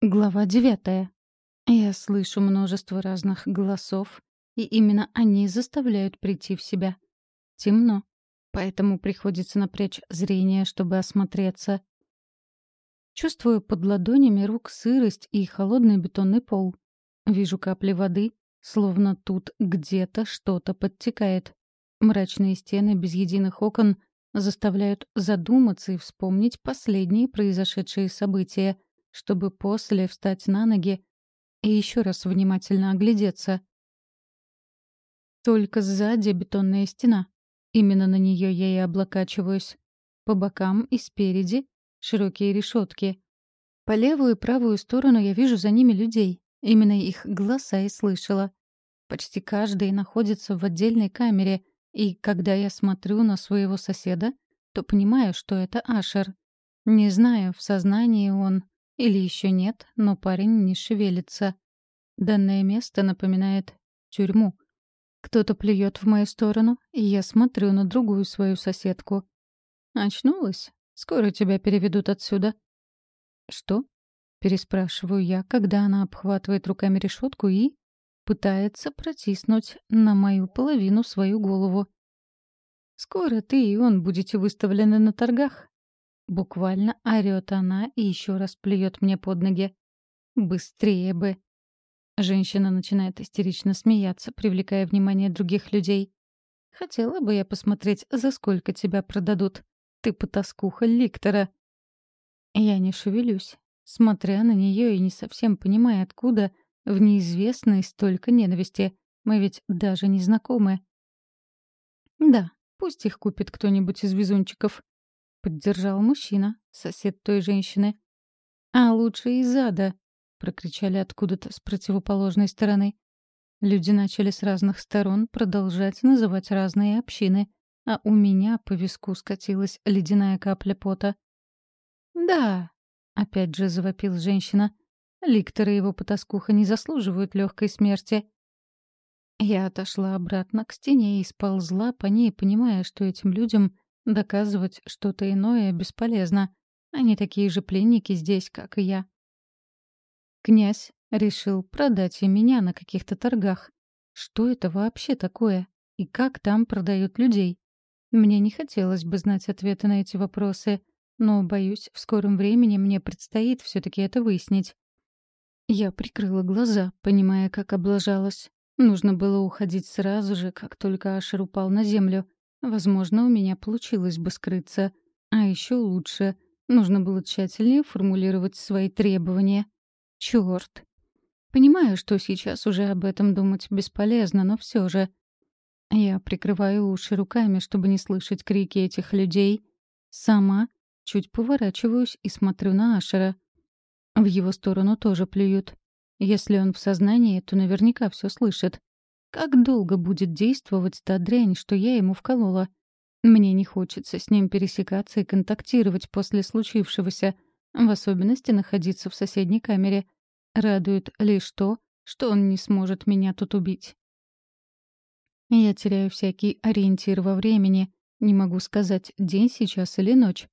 Глава девятая. Я слышу множество разных голосов, и именно они заставляют прийти в себя. Темно, поэтому приходится напрячь зрение, чтобы осмотреться. Чувствую под ладонями рук сырость и холодный бетонный пол. Вижу капли воды, словно тут где-то что-то подтекает. Мрачные стены без единых окон заставляют задуматься и вспомнить последние произошедшие события — чтобы после встать на ноги и еще раз внимательно оглядеться. Только сзади бетонная стена. Именно на нее я и облокачиваюсь. По бокам и спереди — широкие решетки. По левую и правую сторону я вижу за ними людей. Именно их голоса и слышала. Почти каждый находится в отдельной камере, и когда я смотрю на своего соседа, то понимаю, что это Ашер. Не знаю, в сознании он или еще нет, но парень не шевелится. Данное место напоминает тюрьму. Кто-то плюет в мою сторону, и я смотрю на другую свою соседку. «Очнулась? Скоро тебя переведут отсюда». «Что?» — переспрашиваю я, когда она обхватывает руками решетку и пытается протиснуть на мою половину свою голову. «Скоро ты и он будете выставлены на торгах. Буквально орёт она и еще раз плюет мне под ноги. «Быстрее бы!» Женщина начинает истерично смеяться, привлекая внимание других людей. «Хотела бы я посмотреть, за сколько тебя продадут. Ты потаскуха Ликтора». Я не шевелюсь, смотря на нее и не совсем понимая, откуда в неизвестной столько ненависти. Мы ведь даже не знакомы. Да, пусть их купит кто-нибудь из везунчиков. — поддержал мужчина, сосед той женщины. «А лучше из ада!» — прокричали откуда-то с противоположной стороны. Люди начали с разных сторон продолжать называть разные общины, а у меня по виску скатилась ледяная капля пота. «Да!» — опять же завопил женщина. «Ликтор и его потаскуха не заслуживают легкой смерти». Я отошла обратно к стене и сползла по ней, понимая, что этим людям Доказывать что-то иное бесполезно. Они такие же пленники здесь, как и я. Князь решил продать и меня на каких-то торгах. Что это вообще такое? И как там продают людей? Мне не хотелось бы знать ответы на эти вопросы, но, боюсь, в скором времени мне предстоит все таки это выяснить. Я прикрыла глаза, понимая, как облажалась. Нужно было уходить сразу же, как только Ашер упал на землю. Возможно, у меня получилось бы скрыться. А еще лучше. Нужно было тщательнее формулировать свои требования. Черт. Понимаю, что сейчас уже об этом думать бесполезно, но все же. Я прикрываю уши руками, чтобы не слышать крики этих людей. Сама чуть поворачиваюсь и смотрю на Ашера. В его сторону тоже плюют. Если он в сознании, то наверняка все слышит. Как долго будет действовать та дрянь, что я ему вколола? Мне не хочется с ним пересекаться и контактировать после случившегося, в особенности находиться в соседней камере. Радует лишь то, что он не сможет меня тут убить. Я теряю всякий ориентир во времени, не могу сказать, день сейчас или ночь.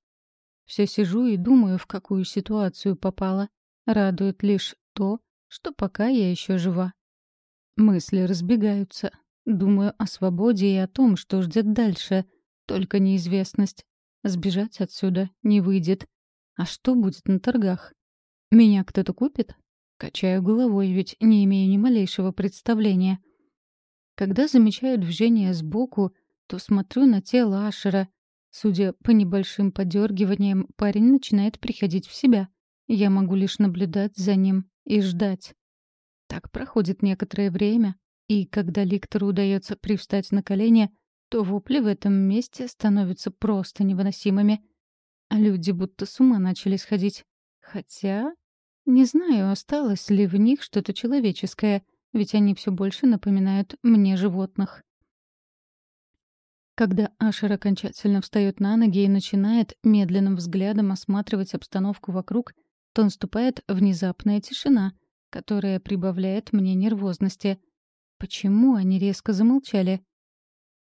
Все сижу и думаю, в какую ситуацию попала. Радует лишь то, что пока я еще жива. Мысли разбегаются. Думаю о свободе и о том, что ждет дальше. Только неизвестность. Сбежать отсюда не выйдет. А что будет на торгах? Меня кто-то купит? Качаю головой, ведь не имею ни малейшего представления. Когда замечаю движение сбоку, то смотрю на тело Ашера. Судя по небольшим подергиваниям, парень начинает приходить в себя. Я могу лишь наблюдать за ним и ждать. Так проходит некоторое время, и когда Ликтору удается привстать на колени, то вопли в этом месте становятся просто невыносимыми. А люди будто с ума начали сходить. Хотя... Не знаю, осталось ли в них что-то человеческое, ведь они все больше напоминают мне животных. Когда Ашер окончательно встает на ноги и начинает медленным взглядом осматривать обстановку вокруг, то наступает внезапная тишина — которая прибавляет мне нервозности. Почему они резко замолчали?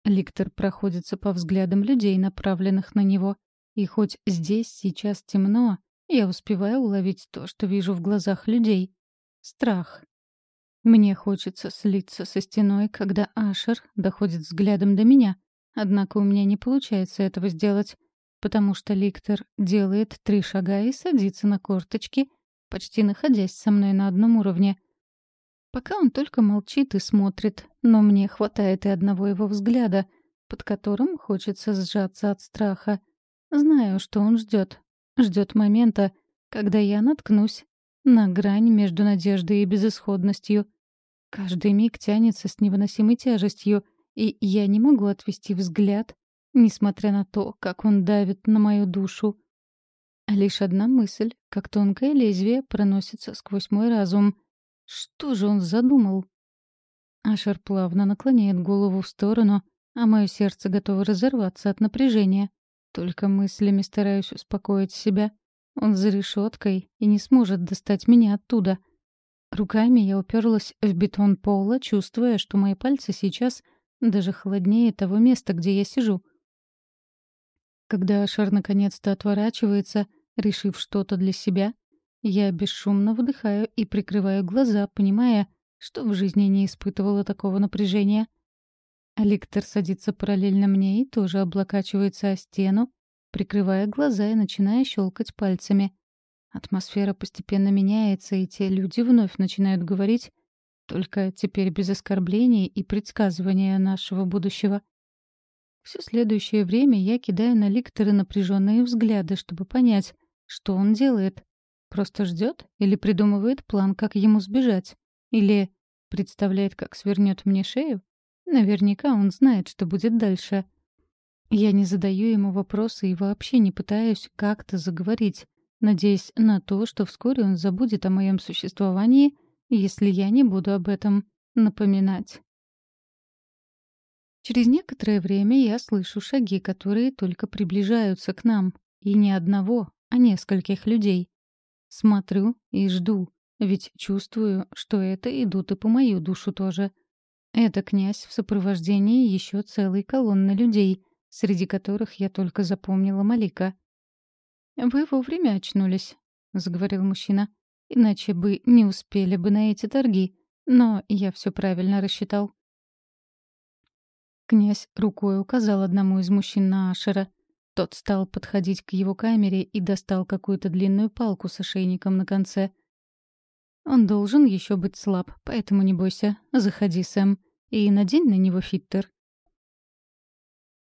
Ликтор проходится по взглядам людей, направленных на него. И хоть здесь сейчас темно, я успеваю уловить то, что вижу в глазах людей. Страх. Мне хочется слиться со стеной, когда Ашер доходит взглядом до меня. Однако у меня не получается этого сделать, потому что Ликтор делает три шага и садится на корточки, почти находясь со мной на одном уровне. Пока он только молчит и смотрит, но мне хватает и одного его взгляда, под которым хочется сжаться от страха. Знаю, что он ждет. Ждет момента, когда я наткнусь на грань между надеждой и безысходностью. Каждый миг тянется с невыносимой тяжестью, и я не могу отвести взгляд, несмотря на то, как он давит на мою душу. Лишь одна мысль, как тонкое лезвие, проносится сквозь мой разум. Что же он задумал? Ашер плавно наклоняет голову в сторону, а мое сердце готово разорваться от напряжения. Только мыслями стараюсь успокоить себя. Он за решеткой и не сможет достать меня оттуда. Руками я уперлась в бетон пола, чувствуя, что мои пальцы сейчас даже холоднее того места, где я сижу. Когда Шар наконец-то отворачивается, решив что-то для себя, я бесшумно выдыхаю и прикрываю глаза, понимая, что в жизни не испытывала такого напряжения. Ликтор садится параллельно мне и тоже облокачивается о стену, прикрывая глаза и начиная щелкать пальцами. Атмосфера постепенно меняется, и те люди вновь начинают говорить, только теперь без оскорблений и предсказывания нашего будущего. Все следующее время я кидаю на Ликтора напряженные взгляды, чтобы понять, что он делает. Просто ждет или придумывает план, как ему сбежать? Или представляет, как свернет мне шею? Наверняка он знает, что будет дальше. Я не задаю ему вопросы и вообще не пытаюсь как-то заговорить, надеясь на то, что вскоре он забудет о моем существовании, если я не буду об этом напоминать. Через некоторое время я слышу шаги, которые только приближаются к нам. И не одного, а нескольких людей. Смотрю и жду, ведь чувствую, что это идут и по мою душу тоже. Это князь в сопровождении еще целой колонны людей, среди которых я только запомнила Малика. «Вы вовремя очнулись», — заговорил мужчина. «Иначе бы не успели бы на эти торги. Но я все правильно рассчитал». Князь рукой указал одному из мужчин на Ашера. Тот стал подходить к его камере и достал какую-то длинную палку с ошейником на конце — он должен еще быть слаб, поэтому не бойся. Заходи, Сэм, и надень на него фиттер.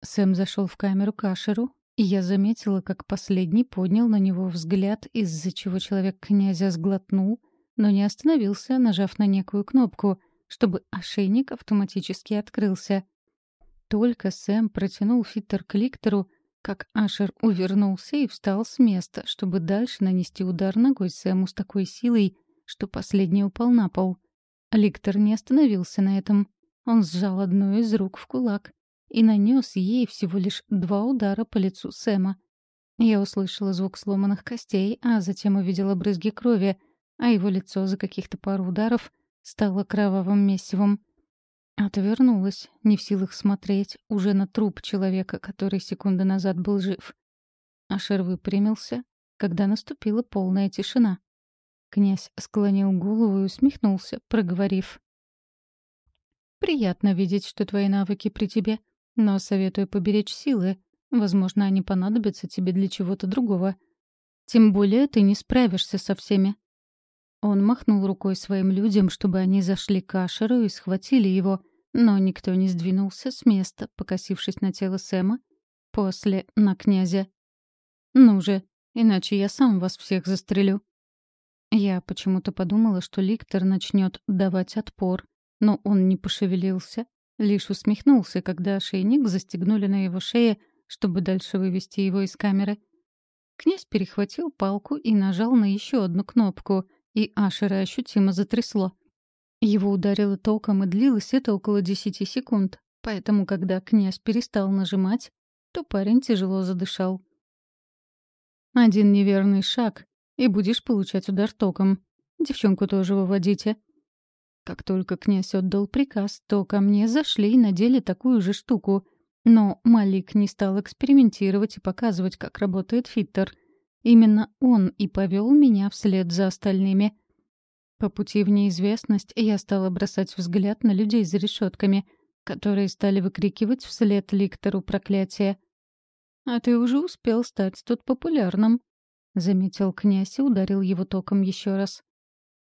Сэм зашел в камеру к Ашеру, и я заметила, как последний поднял на него взгляд, из-за чего человек князя сглотнул, но не остановился, нажав на некую кнопку, чтобы ошейник автоматически открылся. Только Сэм протянул фиттер к ликтору, как Ашер увернулся и встал с места, чтобы дальше нанести удар ногой Сэму с такой силой, что последний упал на пол. Ликтор не остановился на этом. Он сжал одну из рук в кулак и нанес ей всего лишь два удара по лицу Сэма. Я услышала звук сломанных костей, а затем увидела брызги крови, а его лицо за каких-то пару ударов стало кровавым месивом. Отвернулась, не в силах смотреть уже на труп человека, который секунды назад был жив. Ашер выпрямился, когда наступила полная тишина. Князь склонил голову и усмехнулся, проговорив. «Приятно видеть, что твои навыки при тебе, но советую поберечь силы. Возможно, они понадобятся тебе для чего-то другого. Тем более ты не справишься со всеми». Он махнул рукой своим людям, чтобы они зашли к Ашеру и схватили его, но никто не сдвинулся с места, покосившись на тело Сэма, после — на князя. «Ну же, иначе я сам вас всех застрелю», я почему-то подумала, что Ликтор начнет давать отпор, но он не пошевелился, лишь усмехнулся, когда ошейник застегнули на его шее, чтобы дальше вывести его из камеры. Князь перехватил палку и нажал на еще одну кнопку, и Ашера ощутимо затрясло. Его ударило током, и длилось это около десяти секунд, поэтому, когда князь перестал нажимать, то парень тяжело задышал. Один неверный шаг, и будешь получать удар током. Девчонку тоже выводите». Как только князь отдал приказ, то ко мне зашли и надели такую же штуку. Но Малик не стал экспериментировать и показывать, как работает фиттер. Именно он и повел меня вслед за остальными. По пути в неизвестность я стала бросать взгляд на людей за решетками, которые стали выкрикивать вслед ликтору проклятия. «А ты уже успел стать тут популярным», — заметил князь и ударил его током еще раз.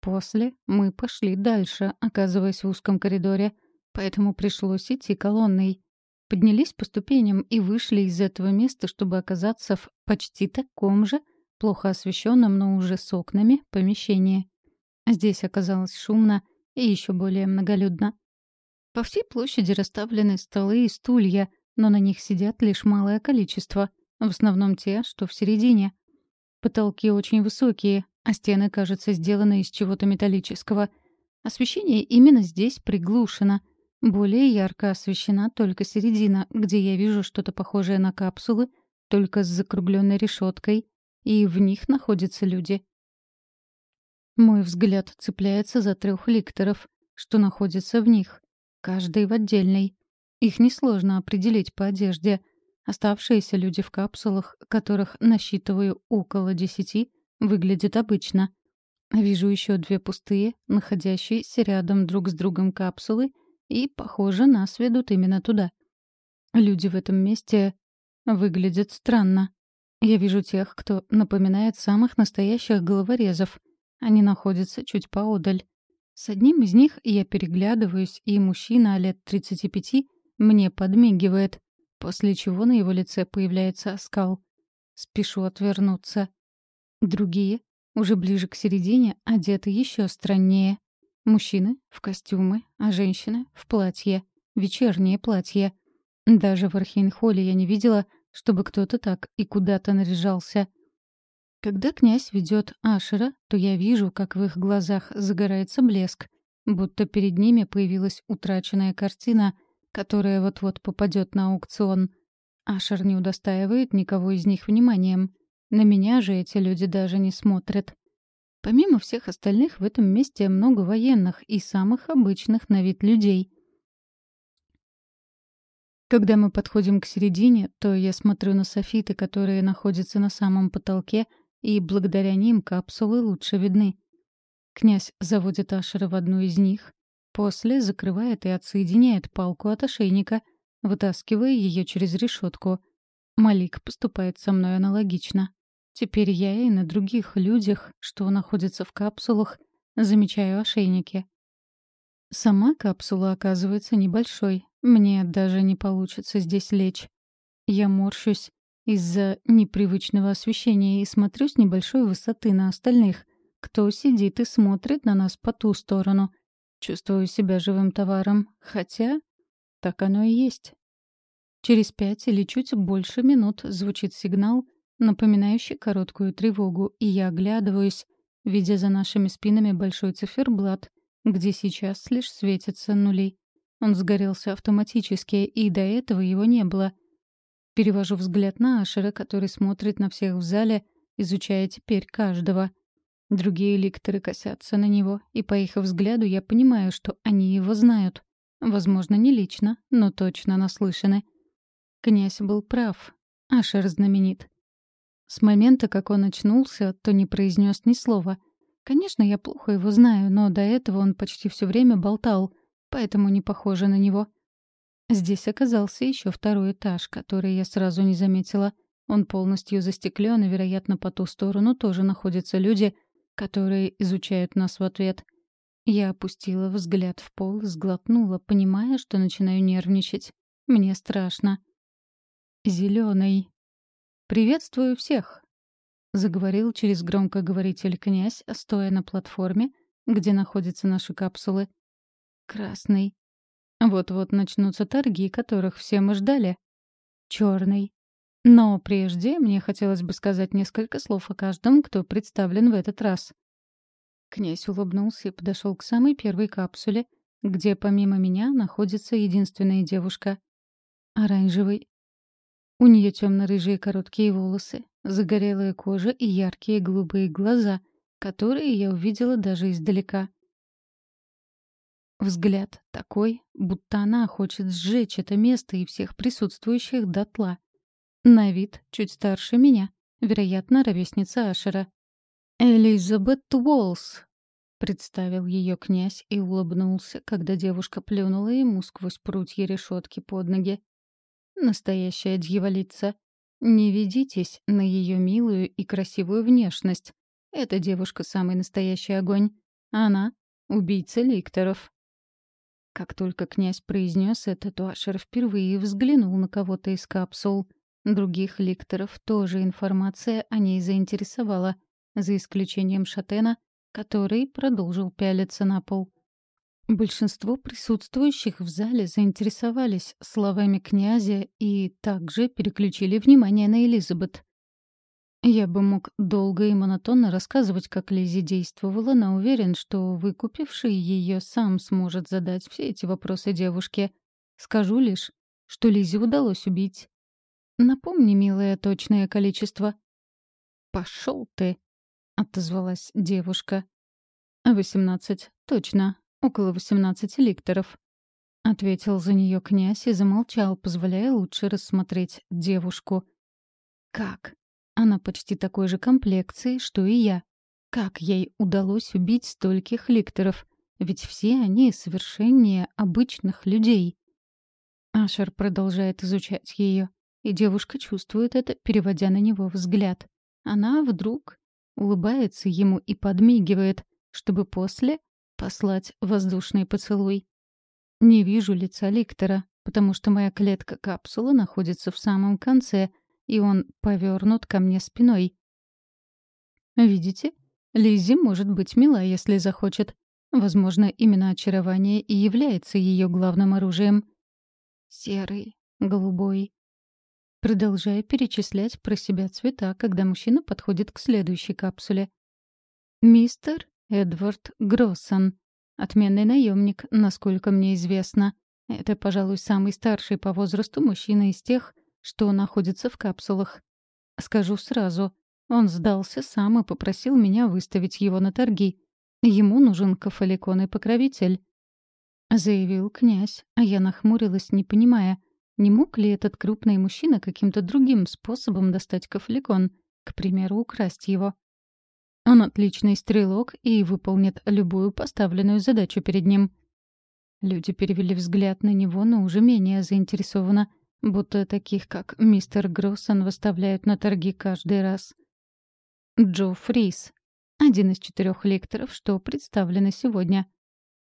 После мы пошли дальше, оказываясь в узком коридоре, поэтому пришлось идти колонной. Поднялись по ступеням и вышли из этого места, чтобы оказаться в почти таком же, плохо освещенном, но уже с окнами, помещении. Здесь оказалось шумно и еще более многолюдно. По всей площади расставлены столы и стулья, но на них сидят лишь малое количество, в основном те, что в середине. Потолки очень высокие, а стены, кажется, сделаны из чего-то металлического. Освещение именно здесь приглушено. Более ярко освещена только середина, где я вижу что-то похожее на капсулы, только с закругленной решеткой, и в них находятся люди. Мой взгляд цепляется за трех ликторов, что находятся в них, каждый в отдельной. Их несложно определить по одежде. Оставшиеся люди в капсулах, которых насчитываю около десяти, выглядят обычно. Вижу еще две пустые, находящиеся рядом друг с другом капсулы, и, похоже, нас ведут именно туда. Люди в этом месте выглядят странно. Я вижу тех, кто напоминает самых настоящих головорезов. Они находятся чуть поодаль. С одним из них я переглядываюсь, и мужчина лет 35 мне подмигивает, после чего на его лице появляется оскал. Спешу отвернуться. Другие, уже ближе к середине, одеты еще страннее. Мужчины — в костюмы, а женщины — в платье. Вечернее платье. Даже в Архейнхолле я не видела, чтобы кто-то так и куда-то наряжался. Когда князь ведет Ашера, то я вижу, как в их глазах загорается блеск, будто перед ними появилась утраченная картина — которая вот-вот попадет на аукцион. Ашер не удостаивает никого из них вниманием. На меня же эти люди даже не смотрят. Помимо всех остальных, в этом месте много военных и самых обычных на вид людей. Когда мы подходим к середине, то я смотрю на софиты, которые находятся на самом потолке, и благодаря ним капсулы лучше видны. Князь заводит Ашера в одну из них, После закрывает и отсоединяет палку от ошейника, вытаскивая ее через решетку. Малик поступает со мной аналогично. Теперь я и на других людях, что находятся в капсулах, замечаю ошейники. Сама капсула оказывается небольшой. Мне даже не получится здесь лечь. Я морщусь из-за непривычного освещения и смотрю с небольшой высоты на остальных, кто сидит и смотрит на нас по ту сторону. Чувствую себя живым товаром, хотя так оно и есть. Через пять или чуть больше минут звучит сигнал, напоминающий короткую тревогу, и я оглядываюсь, видя за нашими спинами большой циферблат, где сейчас лишь светятся нули. Он сгорелся автоматически, и до этого его не было. Перевожу взгляд на Ашера, который смотрит на всех в зале, изучая теперь каждого. Другие ликторы косятся на него, и по их взгляду я понимаю, что они его знают. Возможно, не лично, но точно наслышаны. Князь был прав. Ашер знаменит. С момента, как он очнулся, то не произнес ни слова. Конечно, я плохо его знаю, но до этого он почти все время болтал, поэтому не похоже на него. Здесь оказался еще второй этаж, который я сразу не заметила. Он полностью застеклен, и, вероятно, по ту сторону тоже находятся люди — которые изучают нас в ответ. Я опустила взгляд в пол сглотнула, понимая, что начинаю нервничать. Мне страшно. Зеленый. «Приветствую всех!» — заговорил через громкоговоритель князь, стоя на платформе, где находятся наши капсулы. «Красный. Вот-вот начнутся торги, которых все мы ждали. Черный. Но прежде мне хотелось бы сказать несколько слов о каждом, кто представлен в этот раз. Князь улыбнулся и подошел к самой первой капсуле, где помимо меня находится единственная девушка. Оранжевый. У нее темно-рыжие короткие волосы, загорелая кожа и яркие голубые глаза, которые я увидела даже издалека. Взгляд такой, будто она хочет сжечь это место и всех присутствующих дотла. На вид чуть старше меня, вероятно, ровесница Ашера. «Элизабет Уолс», — представил ее князь и улыбнулся, когда девушка плюнула ему сквозь прутья решетки под ноги. «Настоящая дьяволица. Не ведитесь на ее милую и красивую внешность. Эта девушка — самый настоящий огонь. Она — убийца ликторов». Как только князь произнес это, то Ашер впервые взглянул на кого-то из капсул. Других ликторов тоже информация о ней заинтересовала, за исключением Шатена, который продолжил пялиться на пол. Большинство присутствующих в зале заинтересовались словами князя и также переключили внимание на Элизабет. Я бы мог долго и монотонно рассказывать, как Лизи действовала, но уверен, что выкупивший ее сам сможет задать все эти вопросы девушке. Скажу лишь, что Лизе удалось убить. Напомни, милое, точное количество. «Пошел ты!» — отозвалась девушка. «Восемнадцать, точно. Около восемнадцати ликторов», — ответил за нее князь и замолчал, позволяя лучше рассмотреть девушку. «Как? Она почти такой же комплекции, что и я. Как ей удалось убить стольких ликторов? Ведь все они совершеннее обычных людей. Ашер продолжает изучать ее, и девушка чувствует это, переводя на него взгляд. Она вдруг улыбается ему и подмигивает, чтобы после послать воздушный поцелуй. Не вижу лица Ликтора, потому что моя клетка-капсула находится в самом конце, и он повернут ко мне спиной. Видите? Лиззи может быть мила, если захочет. Возможно, именно очарование и является ее главным оружием. Серый, голубой. Продолжая перечислять про себя цвета, когда мужчина подходит к следующей капсуле. Мистер Эдвард Гроссон. Отменный наемник, насколько мне известно. Это, пожалуй, самый старший по возрасту мужчина из тех, что находится в капсулах. Скажу сразу, он сдался сам и попросил меня выставить его на торги. Ему нужен кафаликон и покровитель. Заявил князь, а я нахмурилась, не понимая, не мог ли этот крупный мужчина каким-то другим способом достать кафаликон, к примеру, украсть его. Он отличный стрелок и выполнит любую поставленную задачу перед ним. Люди перевели взгляд на него, но уже менее заинтересованно — Будто таких, как мистер Гроссон, выставляют на торги каждый раз. Джо Фрис. Один из четырех лекторов, что представлены сегодня.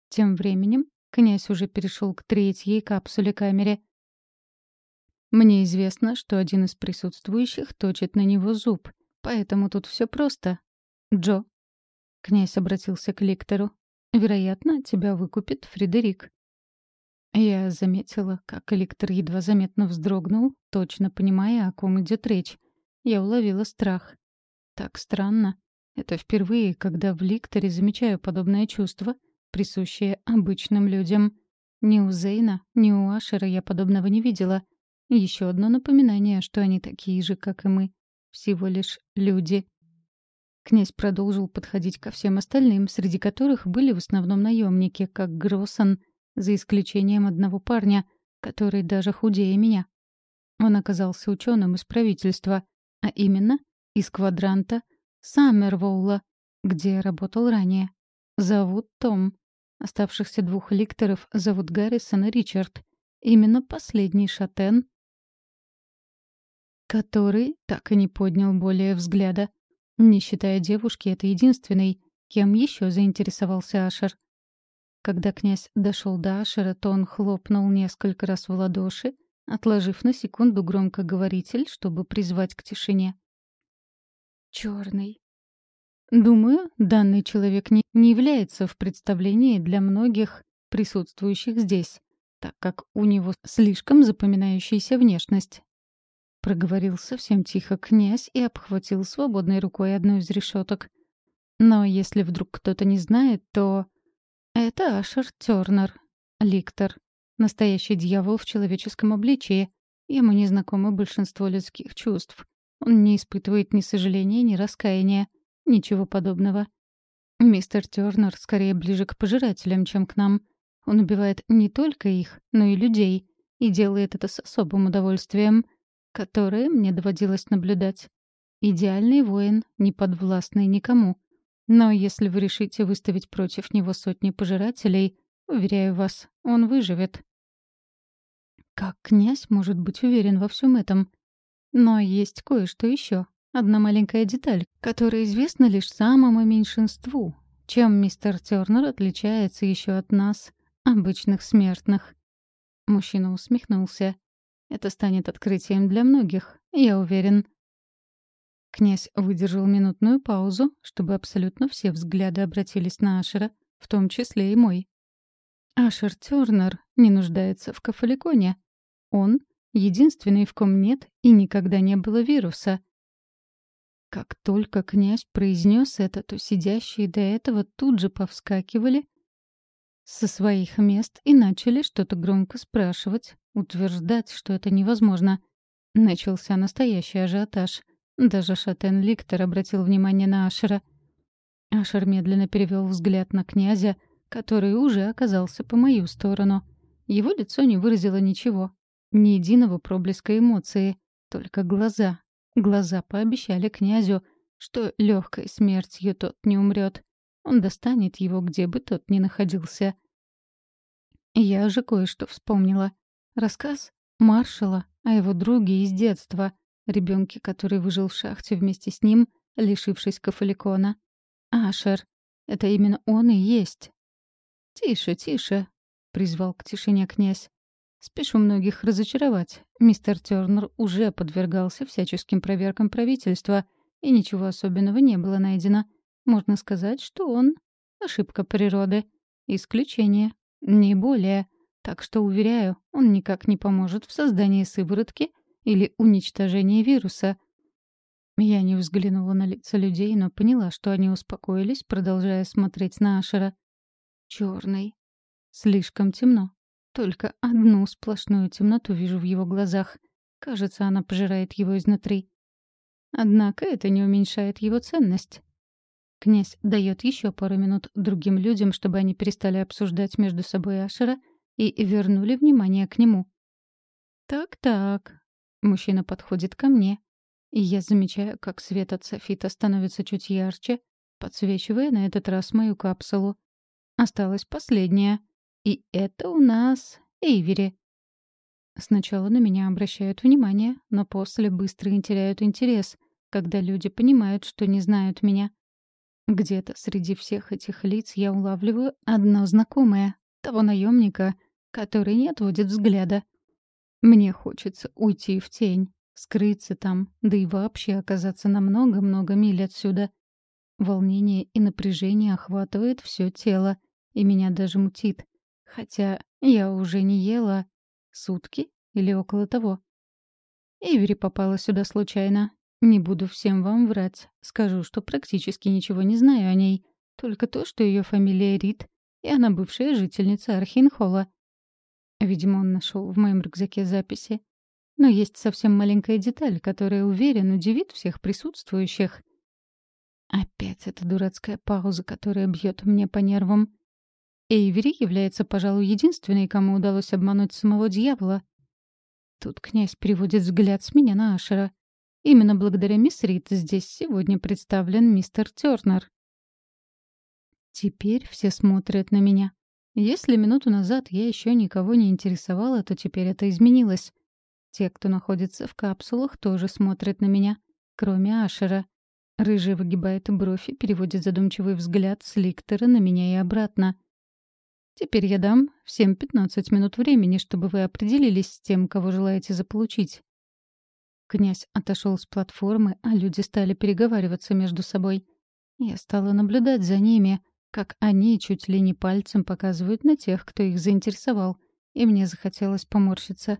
Тем временем князь уже перешел к третьей капсуле-камере. Мне известно, что один из присутствующих точит на него зуб, поэтому тут все просто. Джо. Князь обратился к лектору. Вероятно, тебя выкупит Фредерик. Я заметила, как электр едва заметно вздрогнул, точно понимая, о ком идет речь. Я уловила страх. Так странно. Это впервые, когда в ликторе замечаю подобное чувство, присущее обычным людям. Ни у Зейна, ни у Ашера я подобного не видела. Еще одно напоминание, что они такие же, как и мы. Всего лишь люди. Князь продолжил подходить ко всем остальным, среди которых были в основном наемники, как Гроссон — за исключением одного парня, который даже худее меня. Он оказался ученым из правительства, а именно из квадранта Саммерволла, где работал ранее. Зовут Том. Оставшихся двух ликторов зовут Гаррисон и Ричард. Именно последний шатен, который так и не поднял более взгляда. Не считая девушки, это единственный, кем еще заинтересовался Ашер. Когда князь дошел до Ашера, то он хлопнул несколько раз в ладоши, отложив на секунду громкоговоритель, чтобы призвать к тишине. Черный. Думаю, данный человек не, не является в представлении для многих присутствующих здесь, так как у него слишком запоминающаяся внешность. Проговорил совсем тихо князь и обхватил свободной рукой одну из решеток. Но если вдруг кто-то не знает, то это Ашер Тёрнер, ликтор. Настоящий дьявол в человеческом обличии. Ему не знакомо большинство людских чувств. Он не испытывает ни сожаления, ни раскаяния. Ничего подобного. Мистер Тёрнер скорее ближе к пожирателям, чем к нам. Он убивает не только их, но и людей. И делает это с особым удовольствием, которое мне доводилось наблюдать. Идеальный воин, не подвластный никому. Но если вы решите выставить против него сотни пожирателей, уверяю вас, он выживет. Как князь может быть уверен во всем этом? Но есть кое-что еще. Одна маленькая деталь, которая известна лишь самому меньшинству. Чем мистер Тернер отличается еще от нас, обычных смертных? Мужчина усмехнулся. Это станет открытием для многих, я уверен. Князь выдержал минутную паузу, чтобы абсолютно все взгляды обратились на Ашера, в том числе и мой. Ашер Тернер не нуждается в кафаликоне. Он — единственный, в ком нет и никогда не было вируса. Как только князь произнес это, то сидящие до этого тут же повскакивали со своих мест и начали что-то громко спрашивать, утверждать, что это невозможно. Начался настоящий ажиотаж. Даже Шатен Ликтор обратил внимание на Ашера. Ашер медленно перевел взгляд на князя, который уже оказался по мою сторону. Его лицо не выразило ничего, ни единого проблеска эмоции, только глаза. Глаза пообещали князю, что легкой смертью тот не умрет. Он достанет его, где бы тот ни находился. Я же кое-что вспомнила. Рассказ маршала о его друге из детства, ребенке, который выжил в шахте вместе с ним, лишившись кафаликона. Ашер. Это именно он и есть. «Тише, тише», — призвал к тишине князь. «Спешу многих разочаровать. Мистер Тёрнер уже подвергался всяческим проверкам правительства, и ничего особенного не было найдено. Можно сказать, что он — ошибка природы. Исключение. Не более. Так что, уверяю, он никак не поможет в создании сыворотки или уничтожении вируса. Я не взглянула на лица людей, но поняла, что они успокоились, продолжая смотреть на Ашера. Черный. Слишком темно. Только одну сплошную темноту вижу в его глазах. Кажется, она пожирает его изнутри. Однако это не уменьшает его ценность. Князь дает еще пару минут другим людям, чтобы они перестали обсуждать между собой Ашера и вернули внимание к нему. «Так-так». Мужчина подходит ко мне, и я замечаю, как свет от софита становится чуть ярче, подсвечивая на этот раз мою капсулу. Осталась последняя. И это у нас Эйвери. Сначала на меня обращают внимание, но после быстро теряют интерес, когда люди понимают, что не знают меня. Где-то среди всех этих лиц я улавливаю одно знакомое, того наемника, который не отводит взгляда. Мне хочется уйти в тень, скрыться там, да и вообще оказаться на много-много миль отсюда. Волнение и напряжение охватывает все тело, и меня даже мутит. Хотя я уже не ела сутки или около того. Эйвери попала сюда случайно, не буду всем вам врать. Скажу, что практически ничего не знаю о ней. Только то, что ее фамилия Рид, и она бывшая жительница Архинхола. Видимо, он нашел в моем рюкзаке записи. Но есть совсем маленькая деталь, которая, уверен, удивит всех присутствующих. Опять эта дурацкая пауза, которая бьет мне по нервам. Эйвери является, пожалуй, единственной, кому удалось обмануть самого дьявола. Тут князь переводит взгляд с меня на Ашера. Именно благодаря мисс Рид здесь сегодня представлен мистер Тёрнер. Теперь все смотрят на меня. Если минуту назад я еще никого не интересовала, то теперь это изменилось. Те, кто находится в капсулах, тоже смотрят на меня, кроме Ашера. Рыжий выгибает бровь и переводит задумчивый взгляд с Ликтора на меня и обратно. Теперь я дам всем 15 минут времени, чтобы вы определились с тем, кого желаете заполучить. Князь отошел с платформы, а люди стали переговариваться между собой. Я стала наблюдать за ними, как они чуть ли не пальцем показывают на тех, кто их заинтересовал, и мне захотелось поморщиться.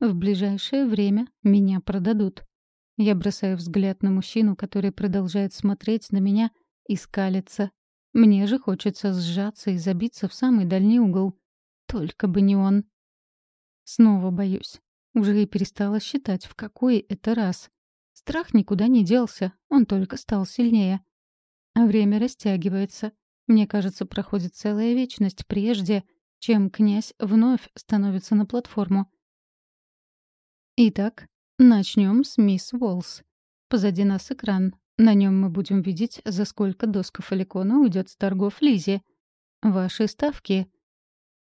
В ближайшее время меня продадут. Я бросаю взгляд на мужчину, который продолжает смотреть на меня и скалится. Мне же хочется сжаться и забиться в самый дальний угол. Только бы не он. Снова боюсь. Уже и перестала считать, в какой это раз. Страх никуда не делся, он только стал сильнее. А время растягивается. Мне кажется, проходит целая вечность прежде, чем князь вновь становится на платформу. Итак, начнем с мисс Уолс. позади нас экран. На нем мы будем видеть, за сколько доска фаликона уйдет с торгов Лизе. Ваши ставки.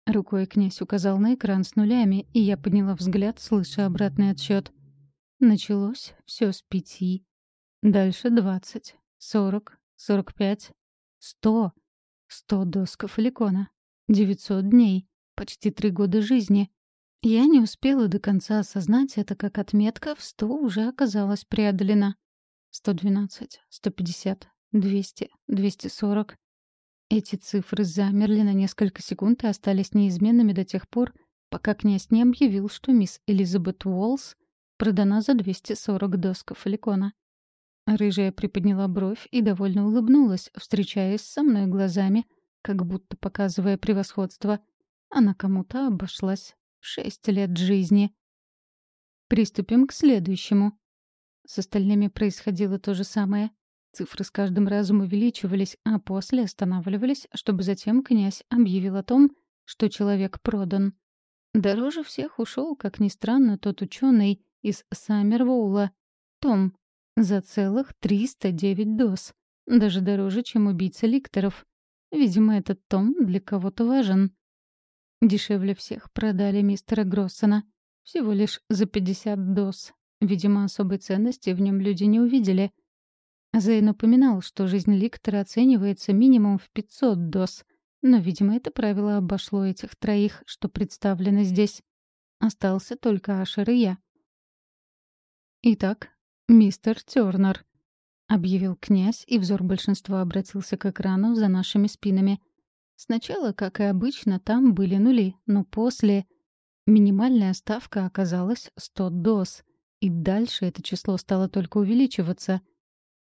Рукой князь указал на экран с нулями, и я подняла взгляд, слыша обратный отсчет. Началось все с пяти. Дальше двадцать, сорок, сорок пять, сто. Сто досков фаликона. Девятьсот дней. Почти три года жизни. Я не успела до конца осознать это, как отметка в сто уже оказалась преодолена. Сто двенадцать, сто пятьдесят, двести, двести сорок. Эти цифры замерли на несколько секунд и остались неизменными до тех пор, пока князь не объявил, что мисс Элизабет Уоллс продана за 240 досков фаликона. Рыжая приподняла бровь и довольно улыбнулась, встречаясь со мной глазами, как будто показывая превосходство. Она кому-то обошлась Шесть лет жизни. Приступим к следующему. С остальными происходило то же самое. Цифры с каждым разом увеличивались, а после останавливались, чтобы затем князь объявил о том, что человек продан. Дороже всех ушел, как ни странно, тот ученый из Саммервоула, Том, за целых 309 доз. Даже дороже, чем убийца ликторов. Видимо, этот Том для кого-то важен. Дешевле всех продали мистера Гроссона. Всего лишь за 50 доз. Видимо, особой ценности в нем люди не увидели. Зейн упоминал, что жизнь Ликтора оценивается минимум в 500 доз. Но, видимо, это правило обошло этих троих, что представлены здесь. Остался только Ашер и я. «Итак, мистер Тёрнер», — объявил князь, и взор большинства обратился к экрану за нашими спинами. Сначала, как и обычно, там были нули, но после... Минимальная ставка оказалась 100 доз, и дальше это число стало только увеличиваться.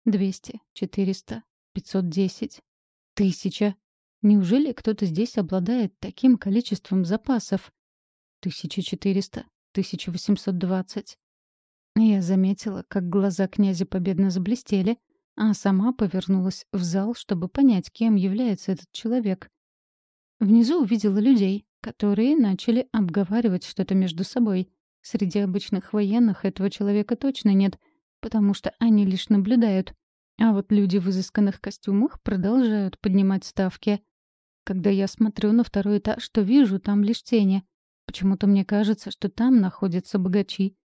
200, 400, 510, 1000. Неужели кто-то здесь обладает таким количеством запасов? 1400, 1820. Я заметила, как глаза князя победно заблестели, а сама повернулась в зал, чтобы понять, кем является этот человек. Внизу увидела людей, которые начали обговаривать что-то между собой. Среди обычных военных этого человека точно нет, потому что они лишь наблюдают. А вот люди в изысканных костюмах продолжают поднимать ставки. Когда я смотрю на второй этаж, то вижу там лишь тени. Почему-то мне кажется, что там находятся богачи.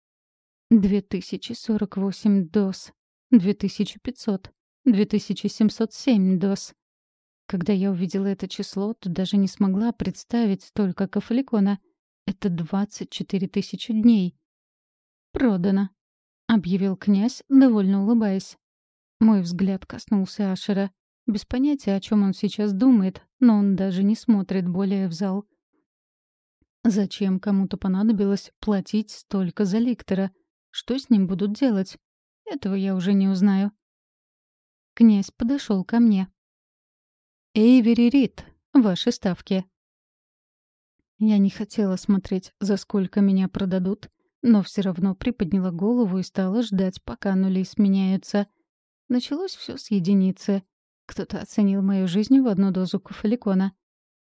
2048 доз. 2500. 2707 доз. Когда я увидела это число, то даже не смогла представить столько кафаликона. Это 24 тысячи дней. «Продано», — объявил князь, довольно улыбаясь. Мой взгляд коснулся Ашера. Без понятия, о чем он сейчас думает, но он даже не смотрит более в зал. Зачем кому-то понадобилось платить столько за ликтора? Что с ним будут делать? Этого я уже не узнаю. Князь подошел ко мне. Эйвери Рид, ваши ставки. Я не хотела смотреть, за сколько меня продадут, но все равно приподняла голову и стала ждать, пока нули сменяются. Началось все с единицы. Кто-то оценил мою жизнь в одну дозу кафаликона.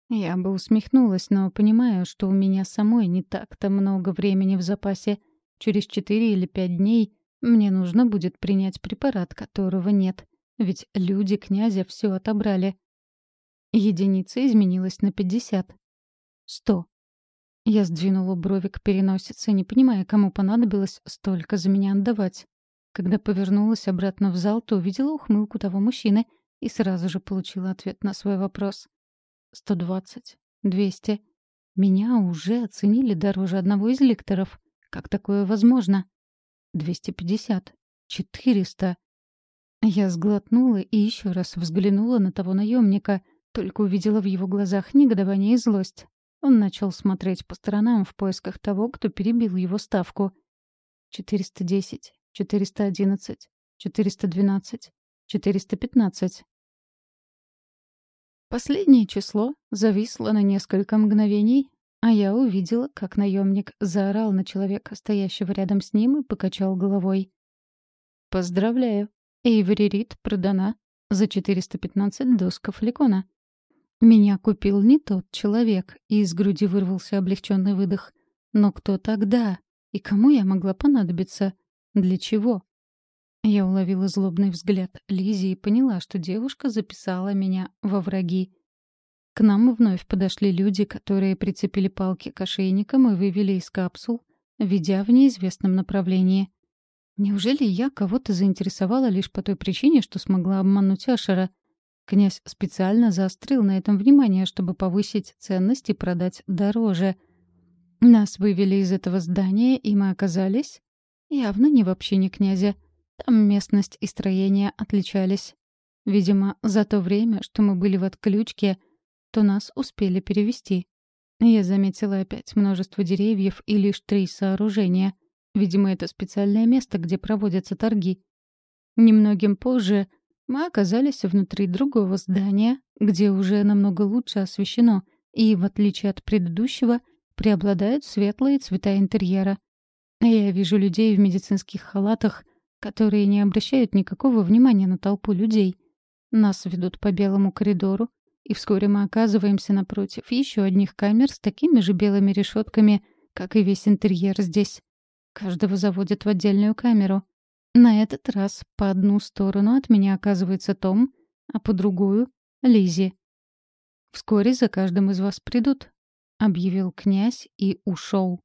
Я бы усмехнулась, но понимаю, что у меня самой не так-то много времени в запасе. Через четыре или пять дней мне нужно будет принять препарат, которого нет. Ведь люди князя все отобрали. Единица изменилась на 50. 100. Я сдвинула брови к переносице, не понимая, кому понадобилось столько за меня отдавать. Когда повернулась обратно в зал, то увидела ухмылку того мужчины и сразу же получила ответ на свой вопрос. 120. 200. Меня уже оценили дороже одного из лекторов. Как такое возможно? 250. 400. Я сглотнула и еще раз взглянула на того наемника — только увидела в его глазах негодование и злость. Он начал смотреть по сторонам в поисках того, кто перебил его ставку. 410, 411, 412, 415. Последнее число зависло на несколько мгновений, а я увидела, как наемник заорал на человека, стоящего рядом с ним, и покачал головой. «Поздравляю, Эйвери Рид продана за 415 досков ликона. Меня купил не тот человек, и из груди вырвался облегченный выдох. Но кто тогда? И кому я могла понадобиться? Для чего? Я уловила злобный взгляд Лизи и поняла, что девушка записала меня во враги. К нам вновь подошли люди, которые прицепили палки к ошейникам и вывели из капсул, ведя в неизвестном направлении. Неужели я кого-то заинтересовала лишь по той причине, что смогла обмануть Ашера? Князь специально заострил на этом внимание, чтобы повысить ценность и продать дороже. Нас вывели из этого здания, и мы оказались явно не в общине князя. Там местность и строение отличались. Видимо, за то время, что мы были в отключке, то нас успели перевести. Я заметила опять множество деревьев и лишь три сооружения. Видимо, это специальное место, где проводятся торги. Немногим позже мы оказались внутри другого здания, где уже намного лучше освещено, и, в отличие от предыдущего, преобладают светлые цвета интерьера. Я вижу людей в медицинских халатах, которые не обращают никакого внимания на толпу людей. Нас ведут по белому коридору, и вскоре мы оказываемся напротив еще одних камер с такими же белыми решетками, как и весь интерьер здесь. Каждого заводят в отдельную камеру. На этот раз по одну сторону от меня оказывается Том, а по другую — Лизи. «Вскоре за каждым из вас придут», — объявил князь и ушел.